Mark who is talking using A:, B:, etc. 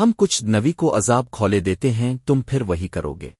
A: ہم کچھ نوی کو عذاب کھولے دیتے ہیں تم پھر وہی کرو گے۔